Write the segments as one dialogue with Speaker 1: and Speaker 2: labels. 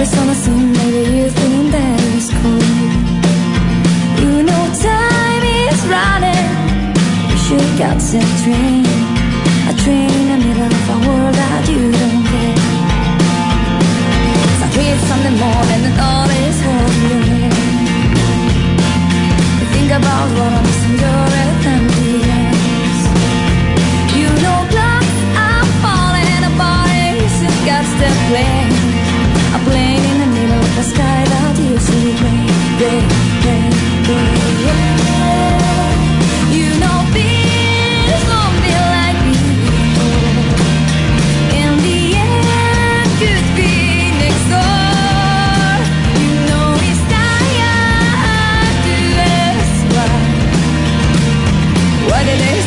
Speaker 1: every summer sun Maybe you've been there cold. You know time is running. You should catch a train. A train in the middle of a world that you don't get. So it's Sunday morning and all is holding You think about what I'm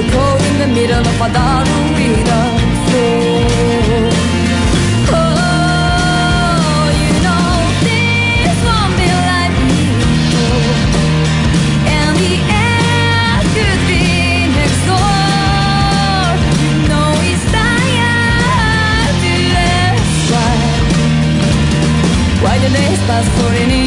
Speaker 1: Cold in the middle of a dark without floor. Oh, you know this won't be like before. And the could be next door. You know it's tired to. Why the days pass for any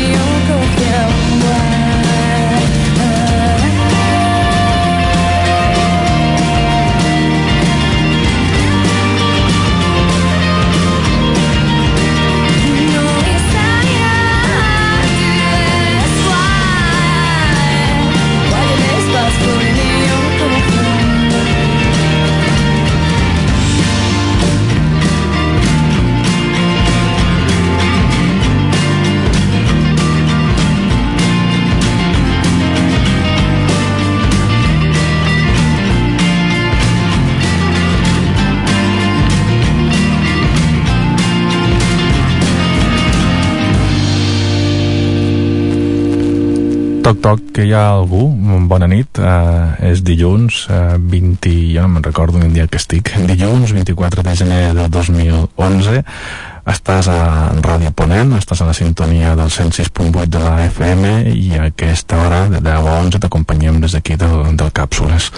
Speaker 2: que hi ha algú? Bona nit, uh, és dilluns, uh, 20... jo no me'n recordo un dia que estic. Dilluns, 24 de gener del 2011, estàs a Ràdio Ponent, estàs a la sintonia del 106.8 de la FM i a aquesta hora, de 10 a 11, t'acompanyem des d'aquí del, del Càpsules.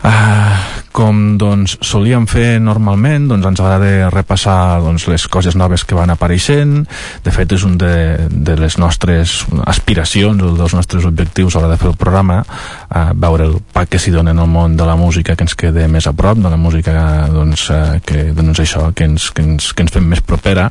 Speaker 2: Uh, com doncs solíem fer normalment doncs ens agrada repassar doncs, les coses noves que van apareixent. De fet és un de, de les nostres aspiracions, un dels nostres objectius a l'hora de fer el programa uh, veure el pack que s'hi dona en el món de la música que ens quede més a prop de la música doncs, uh, que, doncs això, que, ens, que, ens, que ens fem més propera.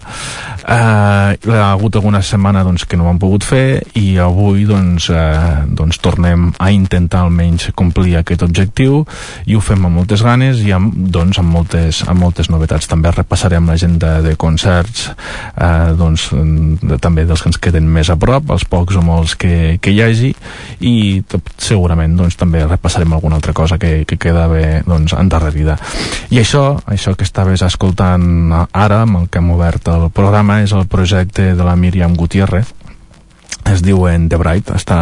Speaker 2: Uh, hi ha hagut alguna setmana doncs, que no ho hem pogut fer i avui doncs, uh, doncs tornem a intentar almenys complir aquest objectiu i ho fem amb moltes ganes i amb, doncs, amb, moltes, amb moltes novetats. També repassarem l'agenda de concerts eh, doncs, de, també dels que ens queden més a prop els pocs o molts que, que hi hagi i tot, segurament doncs, també repassarem alguna altra cosa que, que queda bé doncs, endarrerida. I això, això que estaves escoltant ara amb el que hem obert el programa és el projecte de la Míriam Gutiérrez. Es diuen The Bright. Està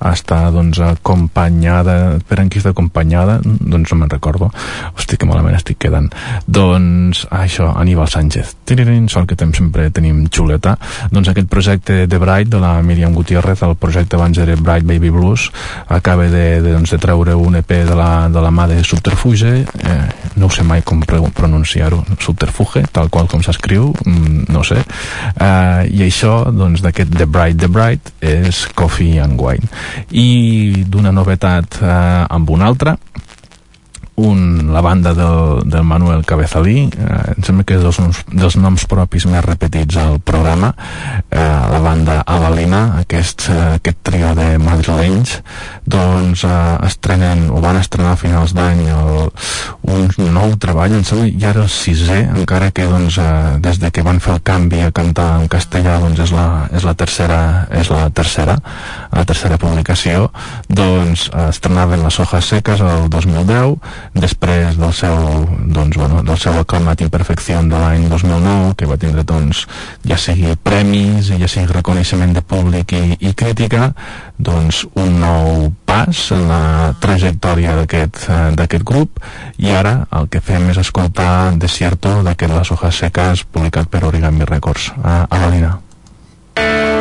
Speaker 2: està doncs acompanyada per en qui està acompanyada doncs no me'n recordo. Hosti que malament estic quedant. Doncs això, Aníbal Sánchez. Tiririn, sort que tem, sempre tenim xuleta. Doncs aquest projecte de Bright de la Míriam Gutiérrez, el projecte abans era Bright Baby Blues acaba de, de, doncs, de treure un EP de la, de la mà de Subterfuge. Eh, no ho sé mai com pronunciar-ho. Subterfuge, tal qual com s'escriu mm, no sé. Eh, i això doncs d'aquest The Bright The Bright és Coffee and Wine i d'una novetat eh, amb una altra un, la banda del, del Manuel Cabezalí eh, em sembla que és dels, dels noms propis més repetits al programa eh, la banda Avalina aquest, eh, aquest trio de madrilenys doncs eh, estrenen o van estrenar a finals d'any un nou treball em sembla ja era el sisè encara que doncs, eh, des de que van fer el canvi a cantar en castellà doncs és la, és la tercera és la tercera la tercera publicació doncs estrenaven les hojas seques el 2010 després del seu, doncs, bueno, del seu aclamat Imperfecció de l'any 2009 que va tindre doncs, ja sigui premis ja sigui reconeixement de públic i, i crítica doncs un nou pas en la trajectòria d'aquest eh, grup i ara el que fem és escoltar Desierto d'aquest Les Hojas Secas publicat per Origami Records a, a la Lina.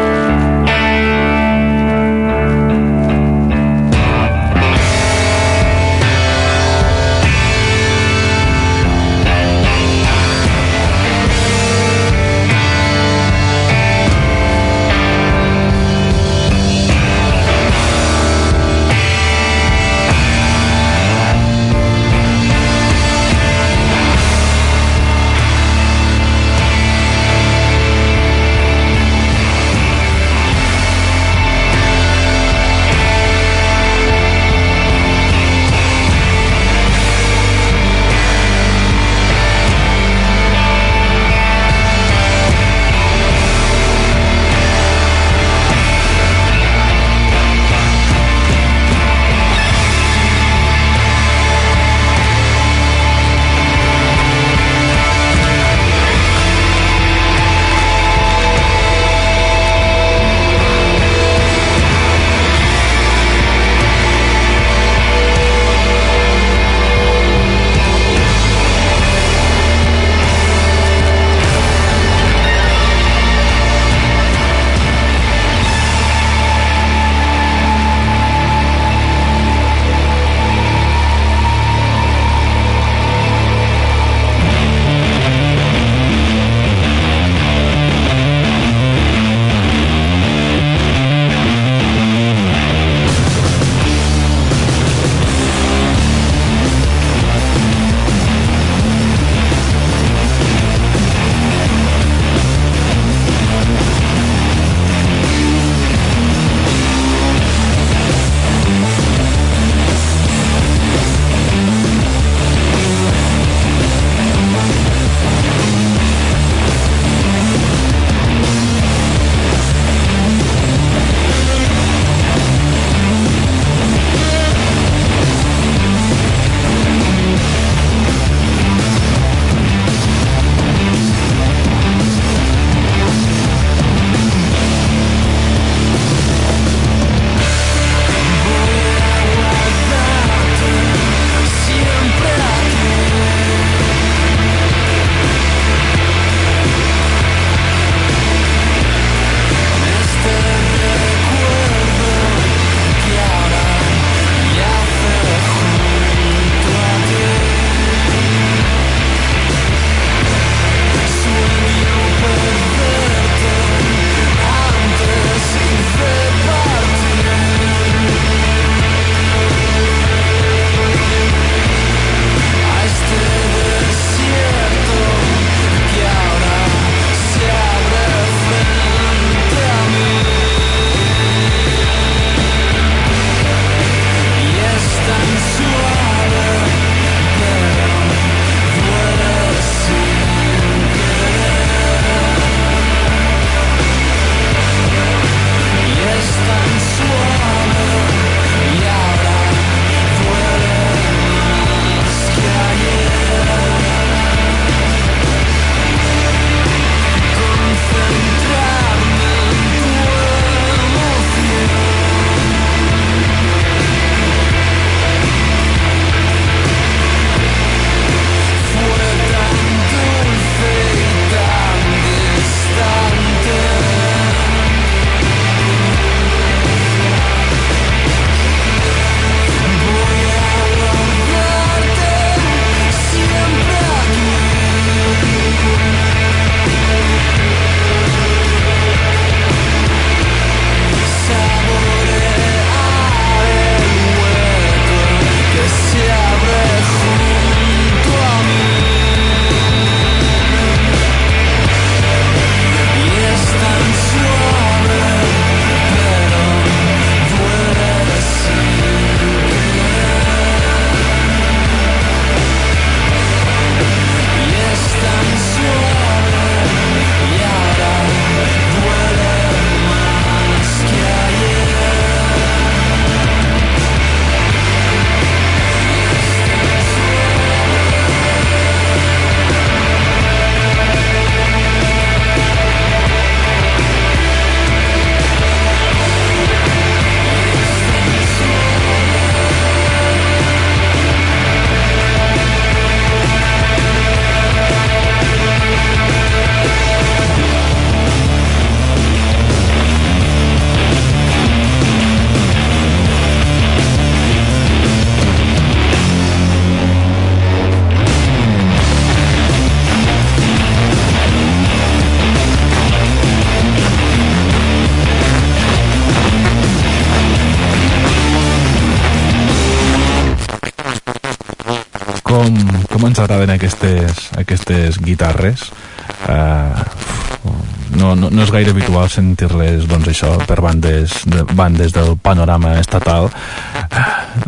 Speaker 2: Gaire habitual sentir-les doncs això per bandes, de, bandes del panorama estatal. Eh,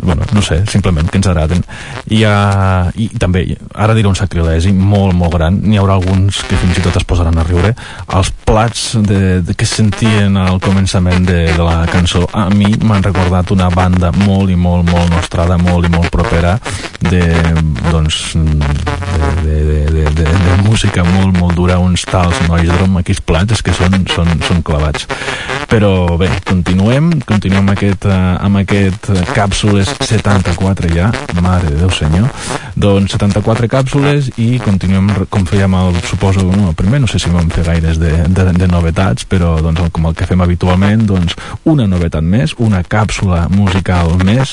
Speaker 2: bueno, no sé, simplement que ens agraden i, uh, i també ara diré un sacrilegi molt molt gran. N'hi haurà alguns que fins i tot es posaran a riure. Els plats de, de que sentien al començament de, de la cançó a mi m'han recordat una banda molt i molt molt nostrada, molt i molt propera de doncs de, de, de, de, de, música molt molt dura, uns tals nois drom, aquells plats que són, són, són clavats però bé, continuem continuem amb aquest, uh, amb aquest càpsules 74 ja mare de Déu senyor. Doncs 74 càpsules i continuem com fèiem el, suposo, no, primer no sé si vam fer gaires de, de, de novetats però doncs com el que fem habitualment doncs una novetat més, una càpsula musical més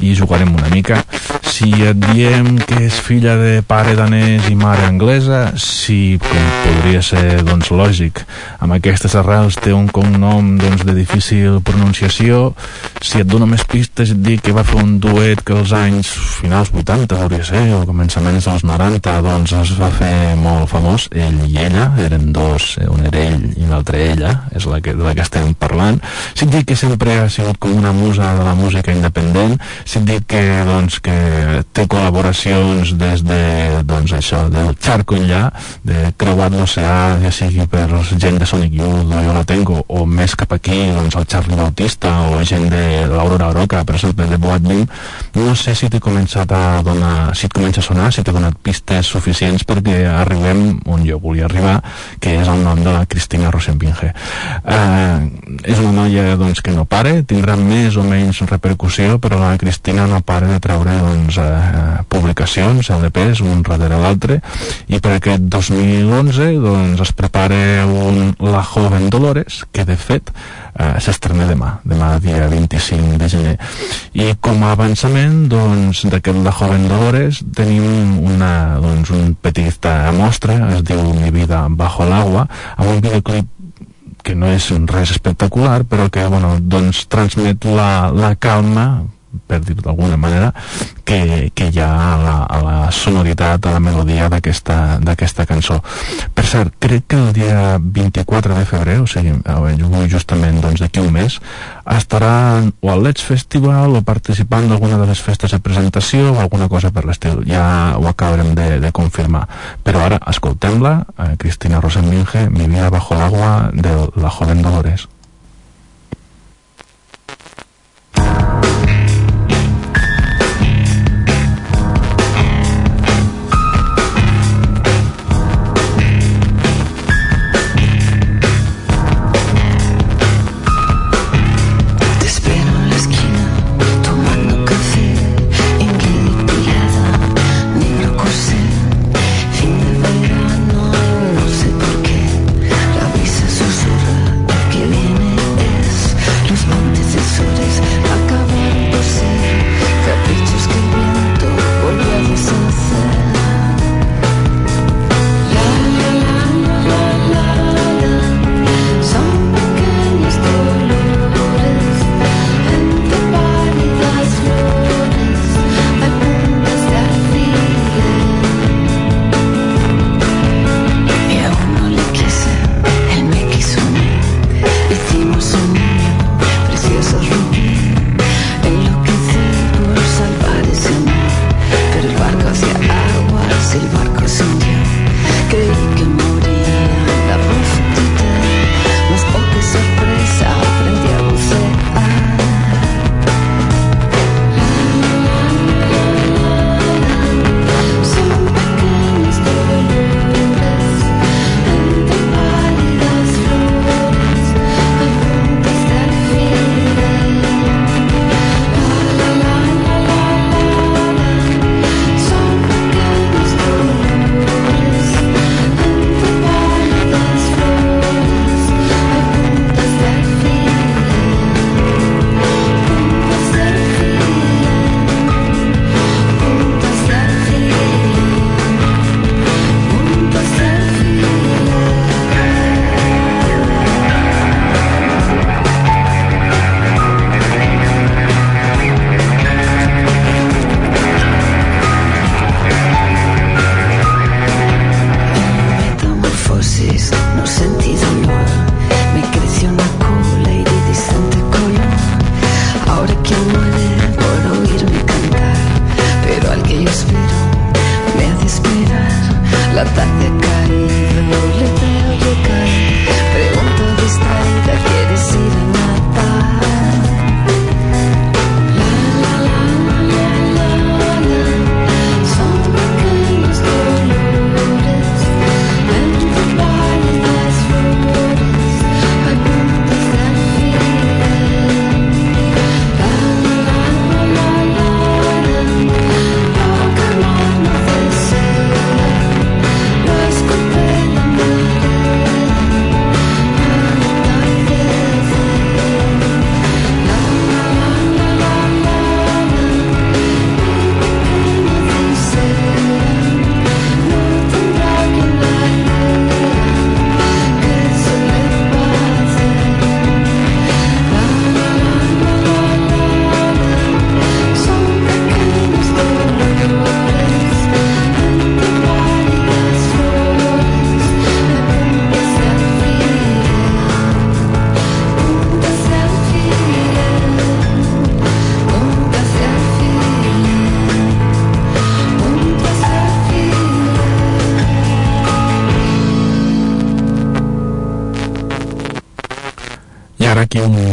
Speaker 2: i jugarem una mica. Si et diem que és filla de pare danès i mare anglesa si com podria ser doncs lògic. Amb aquestes arrels té un cognom doncs, de difícil pronunciació. Si et dono més pistes et dic que va fer un duet que als anys finals 80 hauria ser o començaments dels 90 doncs es va fer molt famós. Ell i ella, eren dos un era ell i l'altre ella és la que, de la que estem parlant. Si et dic que sempre ha sigut com una musa de la música independent si et dic que, doncs, que té col·laboracions des de doncs això, del xarco enllà de creuat l'oceà ja sigui per gent de Sonic Youth o Jo la Tengo o més cap aquí doncs el Charlie Bautista o gent de l'Aurora Oroca per exemple de Boat Lim no sé si t'he començat a donar si et comença a sonar, si t'he donat pistes suficients perquè arribem on jo volia arribar que és el nom de la Cristina Rosenbinge eh, és una noia doncs, que no pare, tindrà més o menys repercussió però la Cristina no para de treure doncs, eh, publicacions, LPs, un darrere l'altre i per aquest 2011 doncs, es prepara un La Joven Dolores que de fet eh, s'estrena demà, demà dia 25 de gener. I com a avançament doncs, d'aquest La Joven Dolores tenim una, doncs, un petit mostra, es diu Mi vida bajo el agua, amb un videoclip que no és res espectacular, però que bueno, doncs, transmet la, la calma per dir-ho d'alguna manera, que, que hi ha a la, a la sonoritat, a la melodia d'aquesta cançó. Per cert, crec que el dia 24 de febrer, o sigui, avui justament doncs, d'aquí un mes, estarà o al Let's Festival o participant d'alguna de les festes de presentació o alguna cosa per l'estil. Ja ho acabarem de, de confirmar. Però ara, escoltem-la, eh, Cristina Rosenminge, Mi vida bajo el agua, de la joven Dolores.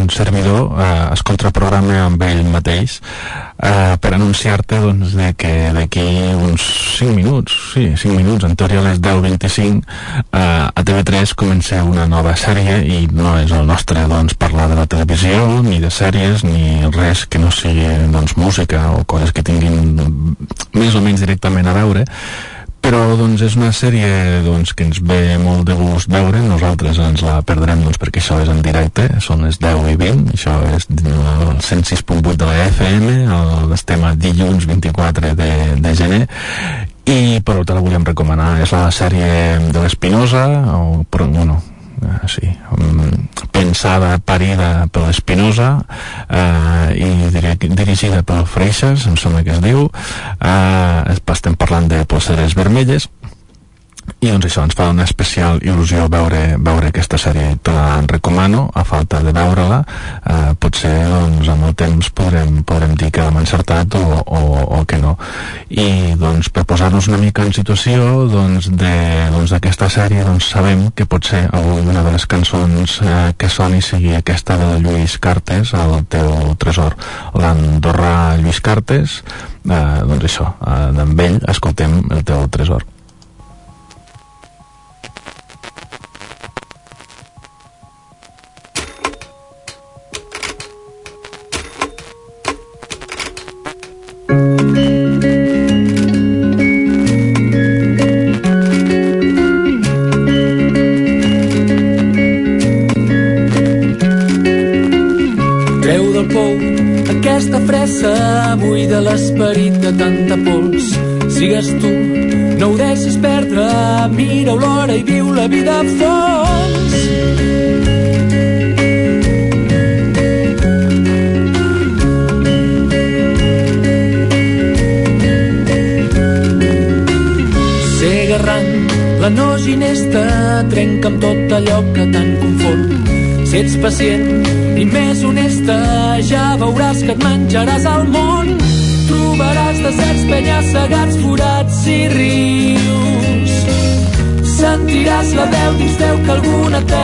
Speaker 2: Un servidor eh, es contraprograma amb ell mateix eh, per anunciar-te doncs, de que d'aquí uns 5 minuts, sí, 5 minuts, en teoria a les 10.25, eh, a TV3 comença una nova sèrie i no és el nostre doncs, parlar de la televisió, ni de sèries, ni res que no sigui doncs, música o coses que tinguin més o menys directament a veure, però doncs, és una sèrie doncs, que ens ve molt de gust veure. Nosaltres ens la perdrem doncs, perquè això és en directe són les 10 i 20 això és el 106.8 de la FM el, estem a dilluns 24 de, de gener. I però te la volíem recomanar. És la sèrie de l'Espinosa o, però, bueno, eh, sí, um, pensada, parida per l'Espinosa eh, i diri dirigida per Freixas, em sembla que es diu. Eh, estem parlant de Polseres Vermelles i doncs això, ens fa una especial il·lusió veure, veure aquesta sèrie te la recomano, a falta de veure-la eh, potser doncs amb el temps podrem, podrem dir que l'hem encertat o, o, o que no. I doncs per posar-nos una mica en situació doncs d'aquesta doncs, sèrie doncs sabem que potser alguna de les cançons eh, que soni sigui aquesta de Lluís Cartes el teu tresor. l'Andorra Lluís Cartes eh, doncs això, eh, d'en ell escoltem el teu tresor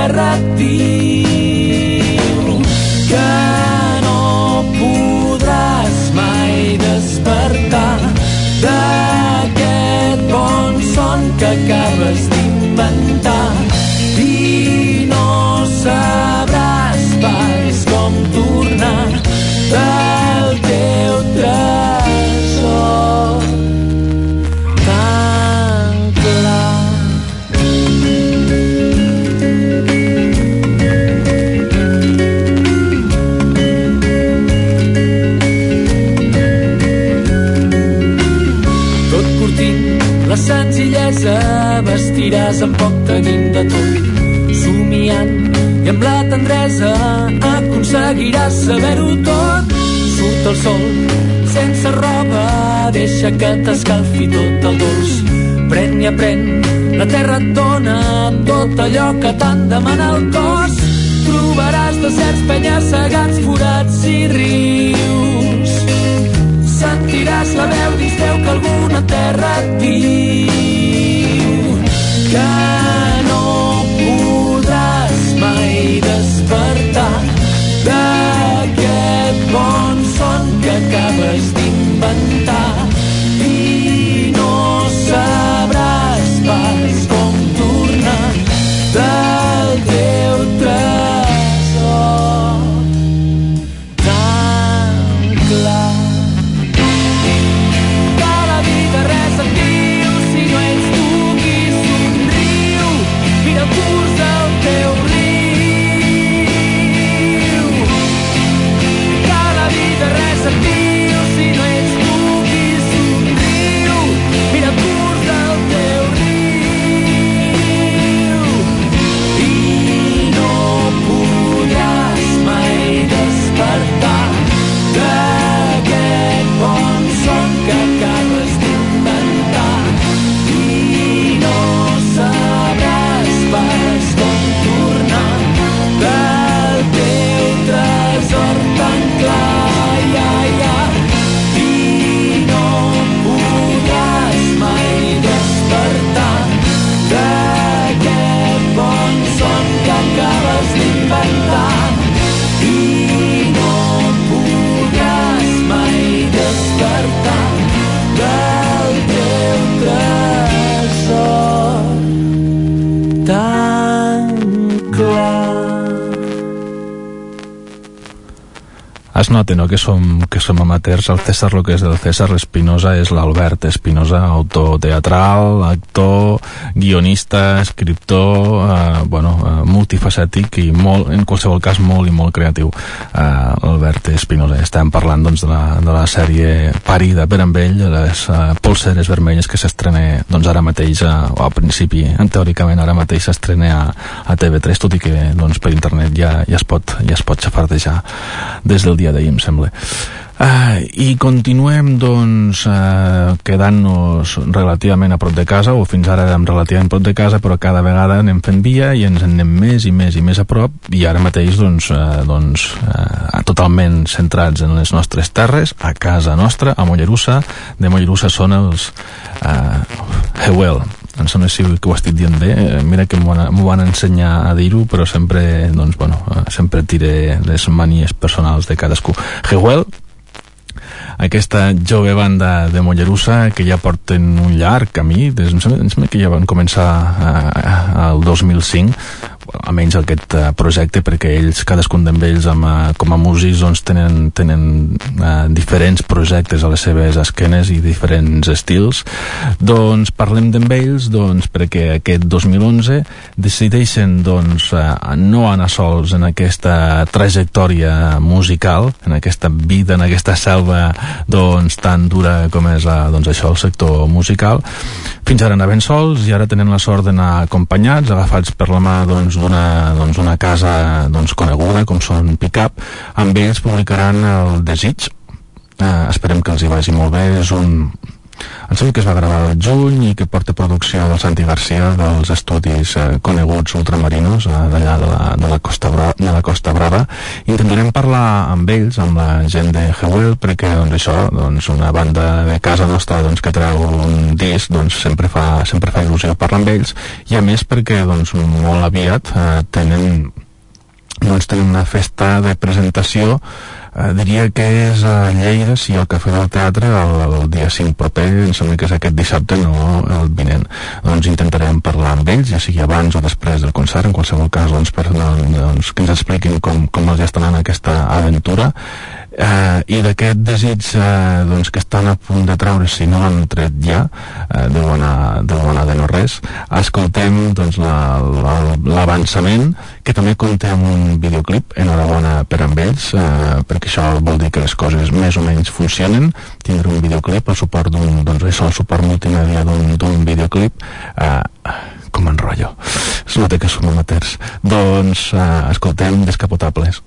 Speaker 3: terra et vestiràs amb poc tenint de tot. Somiant i amb la tendresa aconseguiràs saber-ho tot. Surt el sol sense roba deixa que t'escalfi tot el dolç. Pren i aprèn la terra et dona tot allò que tant demana el cos. Trobaràs deserts, penyes, segats, forats i rius. Sentiràs la veu dins teu que alguna terra et diu que no podràs mai despertar d'aquest bon son que acabes d'inventar.
Speaker 2: Es nota no, que, som, que som amateurs. El César lo que és del César Espinosa és l'Albert Espinosa, autor teatral actor, guionista escriptor, eh, bueno eh, multifacètic i molt, en qualsevol cas molt i molt creatiu. Eh, Albert Espinosa, estem parlant doncs, de, la, de la sèrie parida per amb ell les eh, polseres vermelles que s'estrena doncs, ara mateix, eh, o a principi en teòricament ara mateix s'estrena a, a TV3, tot i que doncs, per internet ja, ja, es pot, ja es pot xafardejar des del dia dia d'ahir, em sembla. Uh, I continuem, doncs, uh, quedant-nos relativament a prop de casa, o fins ara érem relativament a prop de casa, però cada vegada anem fent via i ens en anem més i més i més a prop, i ara mateix, doncs, uh, doncs uh, totalment centrats en les nostres terres, a casa nostra, a Mollerussa. De Mollerussa són els uh, Hewell, em sembla si que ho estic dient bé eh, mira que m'ho van, van ensenyar a dir-ho però sempre, doncs, bueno, eh, sempre tiré les manies personals de cadascú. Hewell aquesta jove banda de Mollerussa que ja porten un llarg camí des, em, sembla, em sembla que ja van començar al 2005 almenys aquest uh, projecte perquè ells, cadascun d'ells uh, com a músics doncs, tenen, tenen uh, diferents projectes a les seves esquenes i diferents estils. Doncs parlem d'en ells doncs, perquè aquest 2011 decideixen doncs, no anar sols en aquesta trajectòria musical en aquesta vida, en aquesta selva doncs, tan dura com és doncs, això, el sector musical. Fins ara anaven sols i ara tenen la sort d'anar acompanyats, agafats per la mà doncs, d'una doncs, una casa doncs, coneguda com són Pickup amb ells publicaran el Desig. Eh, esperem que els hi vagi molt bé. És un em sembla que es va gravar al juny i que porta producció del Santi Garcia dels estudis eh, coneguts ultramarinos eh, d'allà de, la, de, la Costa Bra de la Costa Brava. Intentarem parlar amb ells amb la gent de Hewell perquè doncs això, doncs una banda de casa nostra doncs, que treu un disc doncs sempre fa, sempre fa il·lusió parlar amb ells. I a més perquè doncs molt aviat eh, tenen doncs tenen una festa de presentació eh, diria que és a Lleida, sí, al Cafè del Teatre, el, el dia 5 proper, em sembla que és aquest dissabte, no el vinent. Doncs intentarem parlar amb ells, ja sigui abans o després del concert, en qualsevol cas, doncs, per, doncs, que ens expliquin com, com els està anant aquesta aventura eh, i d'aquest desig eh, doncs, que estan a punt de treure si no l'han tret ja eh, deu, anar, deu anar de no res escoltem doncs, l'avançament la, que també compta amb un videoclip enhorabona per amb ells eh, perquè això vol dir que les coses més o menys funcionen. Tindre un videoclip el suport d'un doncs, el suport multimèdia d'un videoclip eh, com enrotllo. Es nota que som amateurs. Doncs eh, escoltem Descapotables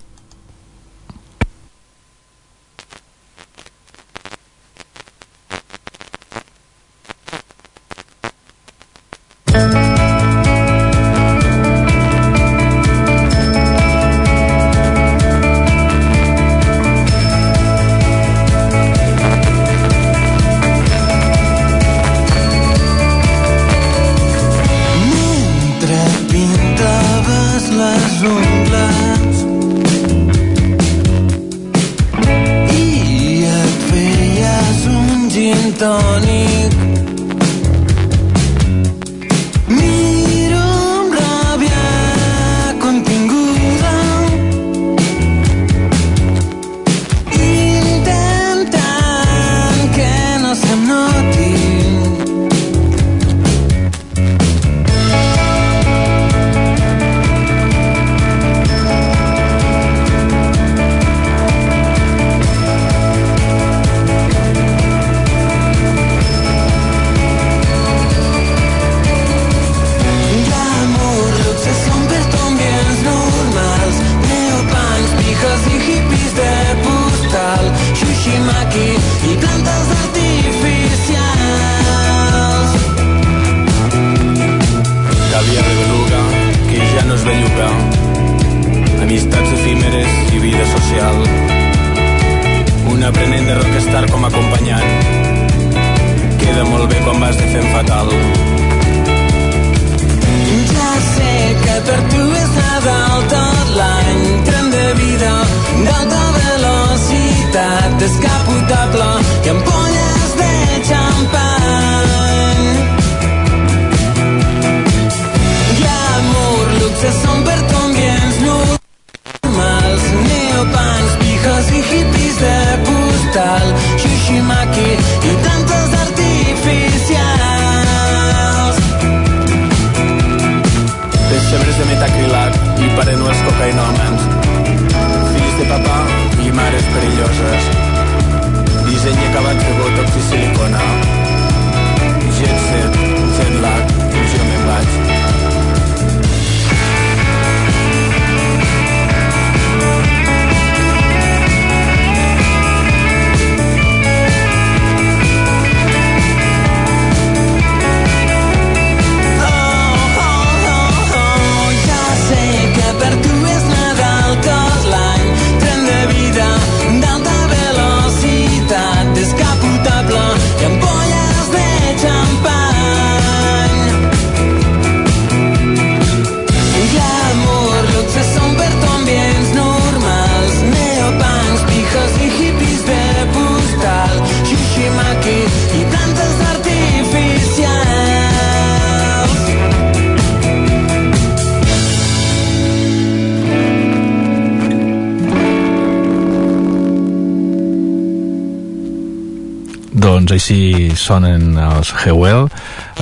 Speaker 2: sonen els Hewell.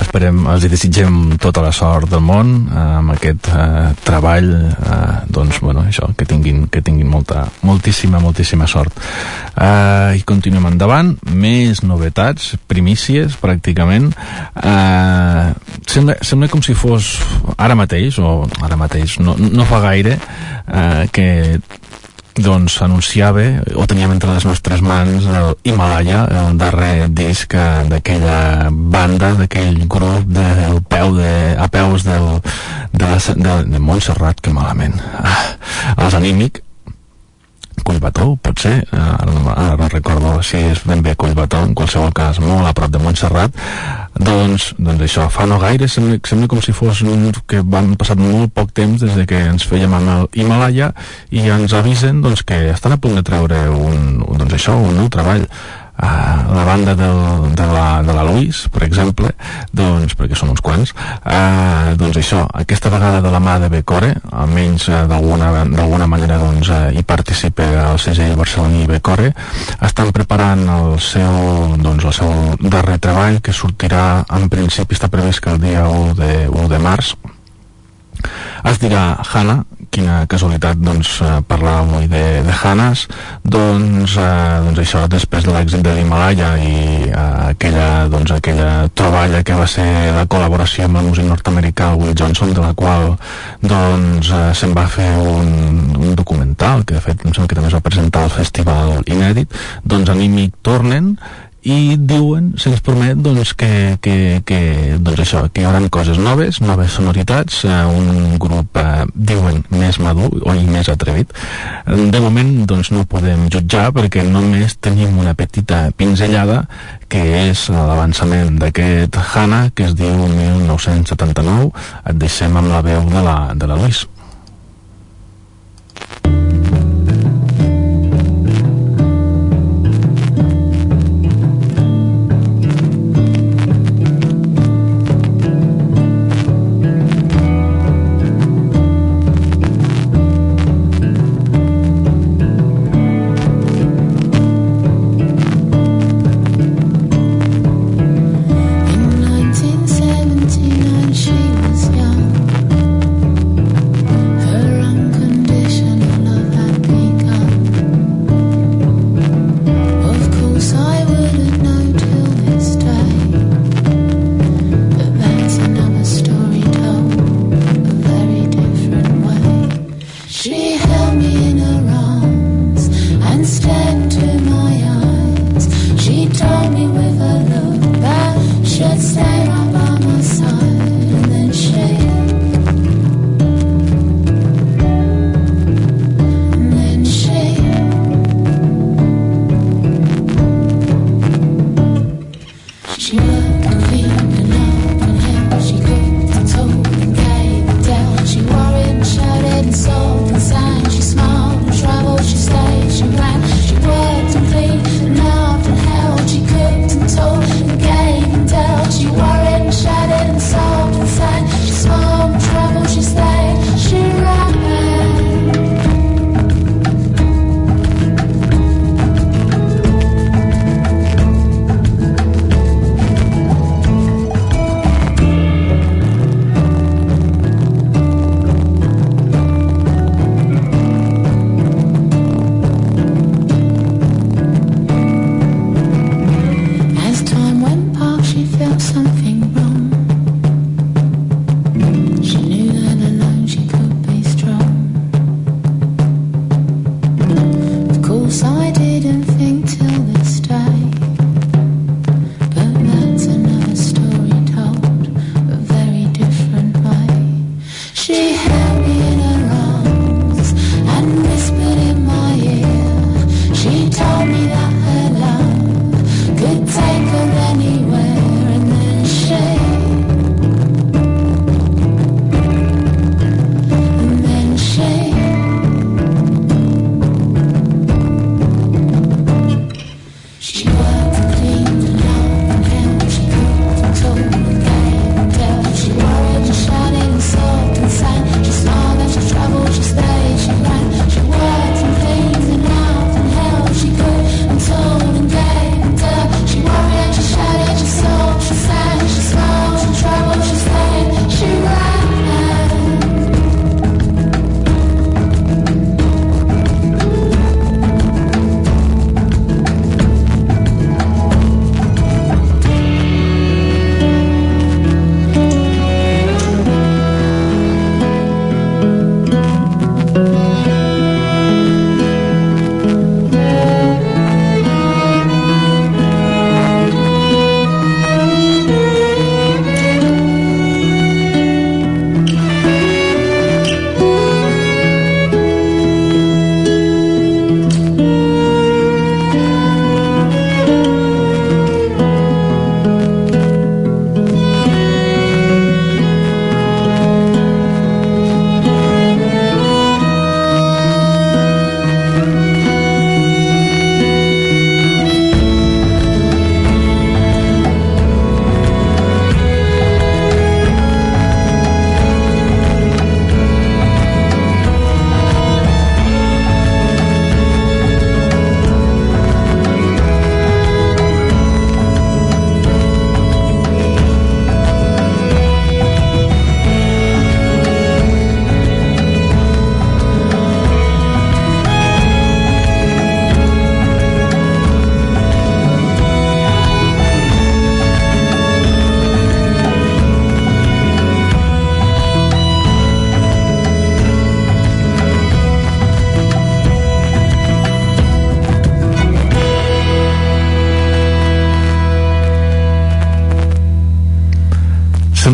Speaker 2: Esperem, els desitgem tota la sort del món eh, amb aquest eh, treball eh, doncs bueno, això, que tinguin, que tinguin molta, moltíssima, moltíssima sort. Eh, i continuem endavant. Més novetats, primícies pràcticament. Eh, sembla, sembla com si fos ara mateix o ara mateix, no, no fa gaire eh, que doncs anunciava o teníem entre les nostres mans el Himalaya, el darrer disc eh, d'aquella banda, d'aquell grup del peu de, a peus del, de, de, de Montserrat, que malament. Ah, els Anímic, Collbató, potser, ara, ara no recordo si és ben bé Collbató, en qualsevol cas molt a prop de Montserrat, doncs, doncs això, fa no gaire, sembla, sembla com si fos que van passat molt poc temps des de que ens fèiem amb el Himalaya i ens avisen doncs, que estan a punt de treure un, doncs això, un nou treball uh, la banda del, de, la, de la Luis, per exemple, doncs, perquè són uns quants, uh, doncs això, aquesta vegada de la mà de Becore, almenys uh, d'alguna manera doncs, uh, hi participa el segell barceloní Becore, estan preparant el seu, doncs, el seu darrer treball que sortirà, en principi està previst que el dia 1 de, 1 de març, es dirà Hana, quina casualitat doncs, eh, parlar avui de, de Hanas. Doncs, eh, doncs això després de l'èxit de l'Himalaya i eh, aquella, doncs, aquella troballa que va ser la col·laboració amb el músic nord-americà Will Johnson de la qual doncs eh, se'n va fer un, un documental que de fet em sembla que també es va presentar al festival inèdit. Doncs Anímic tornen i diuen, se'ns promet doncs, que, que, que, doncs això, que hi haurà coses noves, noves sonoritats, eh, un grup, eh, diuen, més madur o més atrevit. De moment doncs, no podem jutjar perquè només tenim una petita pinzellada que és l'avançament d'aquest HANA que es diu 1979. Et deixem amb la veu de la, de la Luis.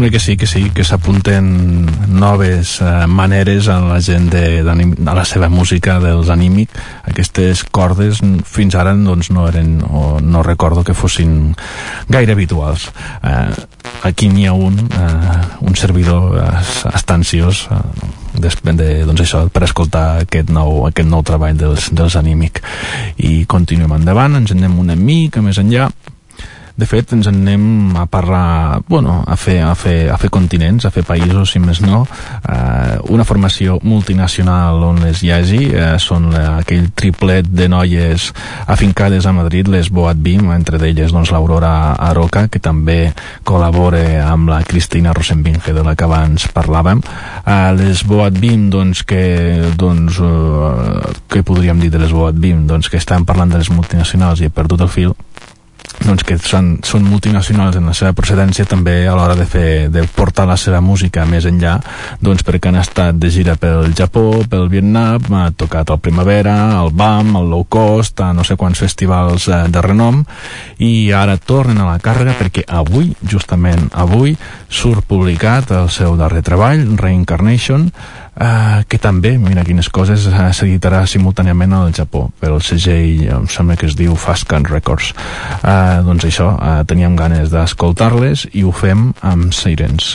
Speaker 2: Sembla que sí, que sí, que s'apunten noves eh, maneres a la gent de, a la seva música dels anímic. Aquestes cordes fins ara doncs, no eren, o no recordo que fossin gaire habituals. Eh, aquí n'hi ha un, eh, un servidor eh, estanciós eh, de, de, doncs això, per escoltar aquest nou, aquest nou treball dels, dels anímic i continuem endavant, ens anem una mica més enllà de fet, ens en anem a parlar, bueno, a fer, a fer, a fer continents, a fer països, si més no. Eh, una formació multinacional on les hi hagi, eh, són aquell triplet de noies afincades a Madrid, les Boat Beam, entre d'elles doncs, l'Aurora Aroca, que també col·labora amb la Cristina Rosenbinge, de la que abans parlàvem. Eh, les Boat Beam, doncs, que, doncs, eh, què podríem dir de les Boat Beam? Doncs que estan parlant de les multinacionals i he perdut el fil, doncs que són, són multinacionals en la seva procedència també a l'hora de, fer, de portar la seva música més enllà doncs perquè han estat de gira pel Japó, pel Vietnam, ha tocat el Primavera, el BAM, el Low Cost, a no sé quants festivals eh, de renom i ara tornen a la càrrega perquè avui, justament avui, surt publicat el seu darrer treball, Reincarnation, Uh, que també, mira quines coses, uh, s'editarà simultàniament al Japó pel segell, em sembla que es diu Fastcan Records. Uh, doncs això, uh, teníem ganes d'escoltar-les i ho fem amb Sirens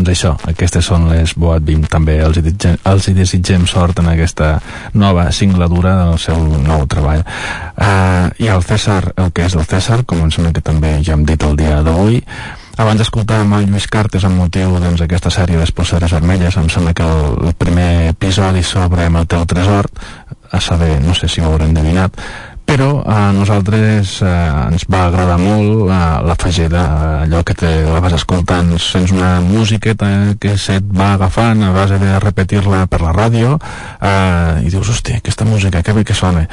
Speaker 2: doncs això, aquestes són les Boat Bim també els hi, desitgem, els hi desitgem sort en aquesta nova singladura del seu nou treball. Uh, i el César, el que és el César com em sembla que també ja hem dit el dia d'avui. Abans d'escoltàvem el Lluís Cartes amb motiu doncs, d'aquesta sèrie de Polseres Vermelles em sembla que el, el primer episodi sobre el teu tresor a saber, no sé si ho haurem endevinat però a nosaltres eh, ens va agradar molt eh, la fageda, allò que te la vas escoltant, sents una musiqueta que se't va agafant a base de repetir-la per la ràdio eh, i dius, hòstia, aquesta música, que bé que sona.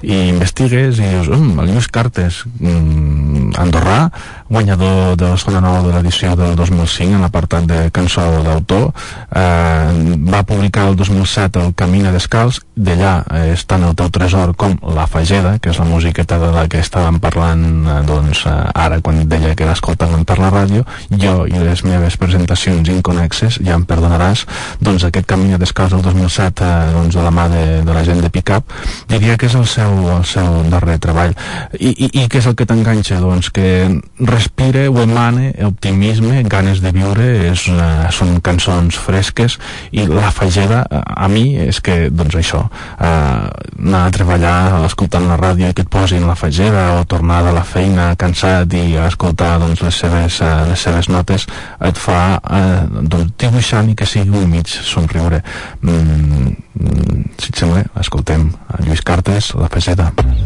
Speaker 2: I investigues i dius, um, el Lluís Cartes mm, andorrà, guanyador de la segona nova de l'edició del 2005 en l'apartat de cançó d'autor eh, va publicar el 2007 el Camina Descalç. D'allà eh, està en el teu tresor com La Fageda que és la musiqueta de la que estàvem parlant eh, doncs, eh, ara quan deia que l'escoltàvem per la ràdio. Jo i les meves presentacions inconexes ja em perdonaràs doncs aquest Camí Descalç del 2007 eh, doncs, de la mà de, de la gent de Pickup diria que és el seu, el seu darrer treball. I, i, i què és el que t'enganxa? doncs que respire o emane optimisme, ganes de viure és, uh, són cançons fresques i la fageda a mi és que doncs això uh, anar a treballar escoltant la ràdio ràdio que et posin la fageda o tornar de la feina cansat i escoltar doncs, les, seves, uh, les seves notes et fa uh, doncs, dibuixar ni que sigui un mig somriure. Mm, mm, si et sembla escoltem Lluís Cartes la fageda
Speaker 3: hagis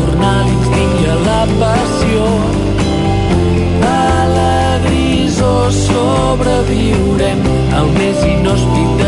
Speaker 3: sobreviurem al més inhòspit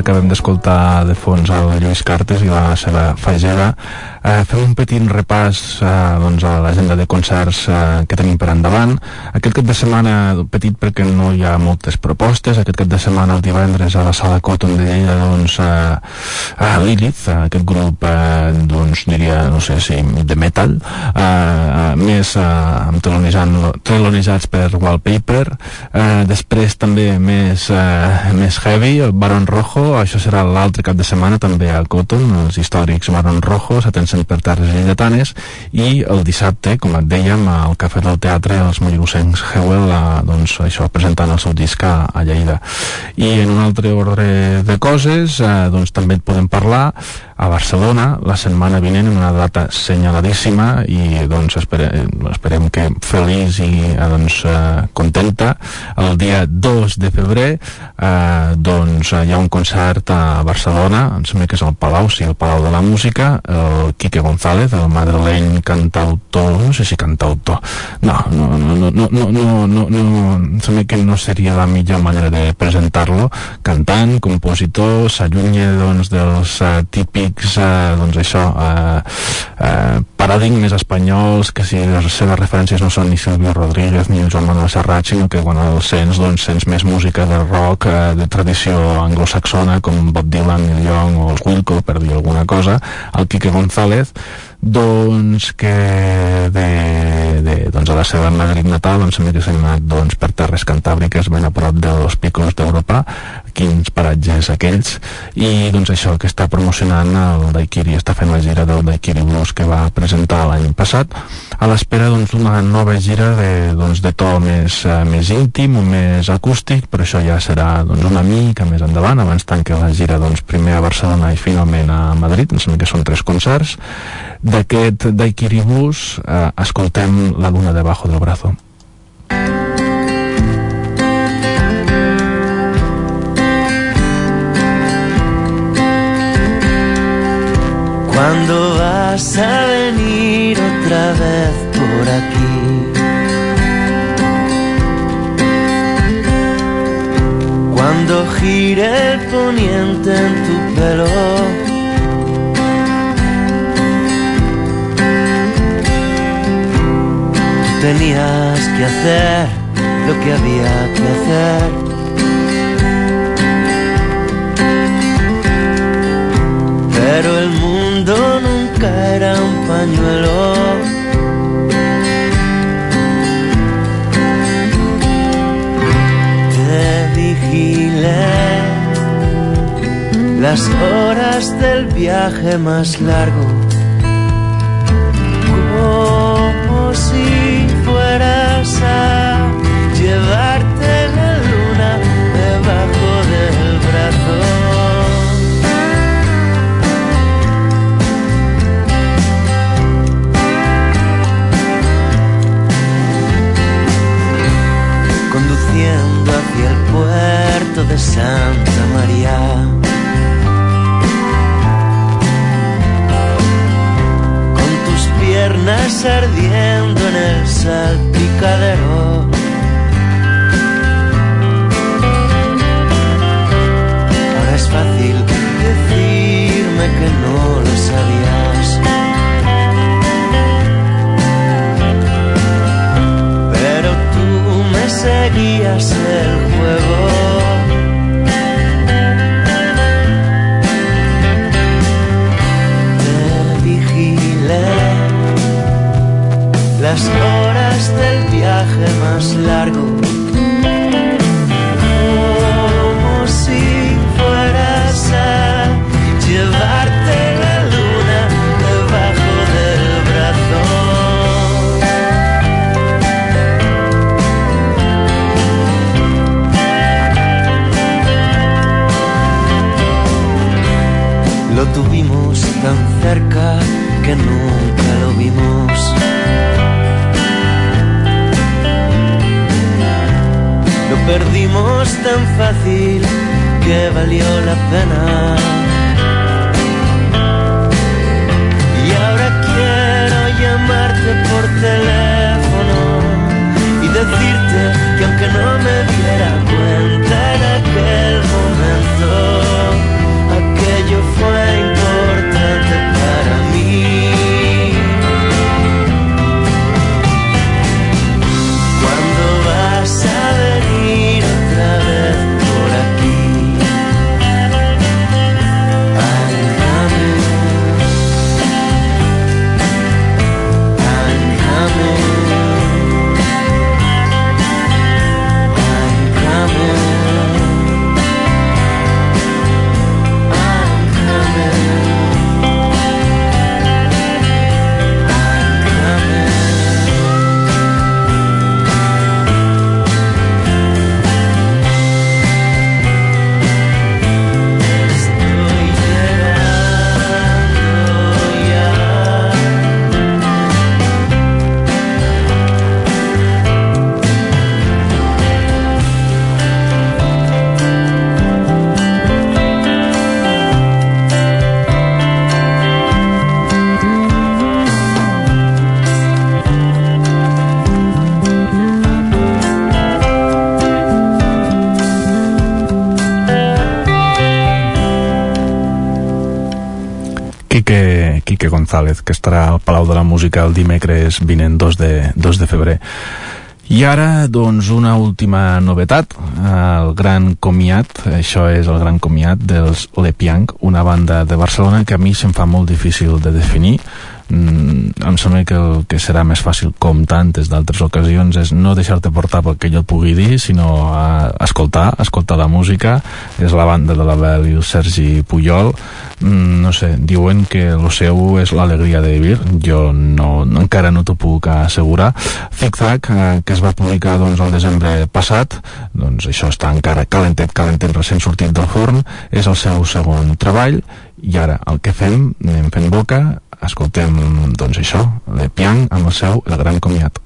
Speaker 2: acabem d'escoltar de fons el Lluís Cartes i la seva fagera eh, fem un petit repàs eh, doncs, a l'agenda de concerts eh, que tenim per endavant. Aquest cap de setmana, petit perquè no hi ha moltes propostes, aquest cap de setmana el divendres a la sala Cotton de Lleida doncs, eh, a Lilith aquest grup eh, doncs diria, no sé si de metal eh, més eh, telonitzats per Wallpaper eh, després també més, eh, més heavy, el Baron Rojo això serà l'altre cap de setmana també a Cotton, els històrics Baron Rojo s'atencen per terres lleidatanes i el dissabte, com et dèiem al Cafè del Teatre, els mollirusencs Hewell eh, doncs això, presentant el seu disc a, a Lleida. I en un altre ordre de coses eh, doncs també et podem parlar a Barcelona la setmana vinent en una data senyaladíssima i doncs espere, esperem que feliç i eh, doncs, eh, contenta. El dia 2 de febrer eh, doncs hi ha un concert a Barcelona em sembla que és el Palau, sí, el Palau de la Música el Quique González, el madrileny cantautor, no sé si cantautor no, no, no, no, no, no, no, no em sembla que no seria la millor manera de presentar-lo cantant, compositor, s'allunya doncs dels eh, típics típics, eh, doncs això, eh, eh, paradigmes espanyols, que si les seves referències no són ni Silvio Rodríguez ni Joan Manuel Serrat, sinó que quan el sents, doncs sents més música de rock eh, de tradició anglosaxona, com Bob Dylan, Neil Young o els Wilco, per dir alguna cosa, el Quique González, doncs que de, de, doncs a la seva Madrid natal em sembla que s'ha anat doncs, per terres cantàbriques ben a prop dels picos d'Europa quins paratges aquells i doncs això que està promocionant el Daikiri, està fent la gira del Daikiri Blues que va presentar l'any passat a l'espera doncs d'una nova gira de, doncs, de to més, uh, més íntim més acústic, però això ja serà doncs, una mica més endavant, abans tanque la gira doncs, primer a Barcelona i finalment a Madrid, em sembla que són tres concerts. D'aquest Daikiri Blues eh, escoltem La luna debajo del brazo
Speaker 4: Cuando vas a venir otra vez por aquí? Cuando gire el poniente en tu pelo tenías que hacer lo que había que hacer. Pero el era un pañuelo. Te vigilé las horas del viaje más largo. Como si fueras Santa María. piernas ardiendo en el salpicadero. Ahora es fácil decirme que no lo sabías. Pero tú me seguías el más largo. Como si fueras a llevarte la luna debajo del brazo. Lo tuvimos tan cerca que nunca lo vimos. Perdimos tan fácil que valió la pena. Y ahora quiero llamarte por teléfono y decirte que aunque no me diera cuenta
Speaker 2: González, que estarà al Palau de la Música el dimecres vinent 2 de, 2 de febrer. I ara, doncs, una última novetat, el gran comiat, això és el gran comiat dels Le Piang, una banda de Barcelona que a mi se'm fa molt difícil de definir, mm, em sembla que el que serà més fàcil com tantes d'altres ocasions és no deixar-te portar pel que jo et pugui dir sinó a escoltar, escoltar la música. És la banda de l'Abel i el Sergi Puyol no sé, diuen que el seu és l'alegria de vivir. Jo no, encara no t'ho puc assegurar. Thick Tac, eh, que es va publicar doncs, el desembre passat doncs això està encara calentet, calentet recent sortit del forn, és el seu segon treball. I ara el que fem, anem fent boca escoltem doncs això, de Piang amb el seu El Gran Comiat.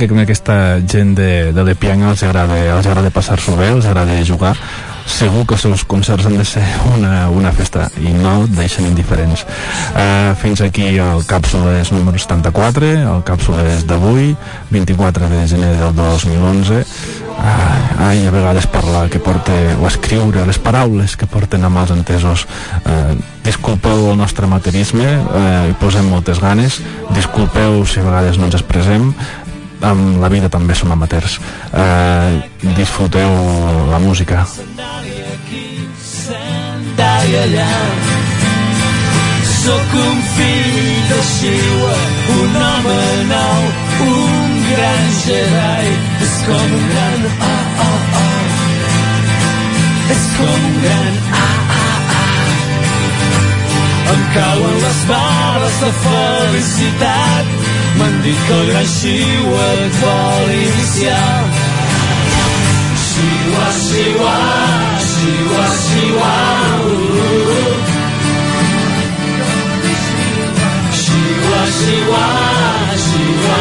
Speaker 2: Que a aquesta gent de, de l'Epiang els agrada, els agrada passar-s'ho bé, els agrada jugar, segur que els seus concerts han de ser una, una festa i no et deixen indiferents. Uh, fins aquí el Càpsules número 74, el Càpsules d'avui, 24 de gener del 2011. Ai, ai, a vegades parlar que porta, o escriure les paraules que porten a mals entesos. Uh, disculpeu el nostre materisme, uh, hi posem moltes ganes, disculpeu si a vegades no ens expressem, amb la vida també som amateurs eh, disfruteu la música Sóc un fill de Xiua, un home nou, un gran Jedi. És com un gran ah, ah, ah. És com un gran ah, ah, ah. Em cauen les bales de felicitat M'han dit que el gran xiua et vol iniciar. Xiua, xiua, xiua, xiua, uh. Xiua, xiua, xiua,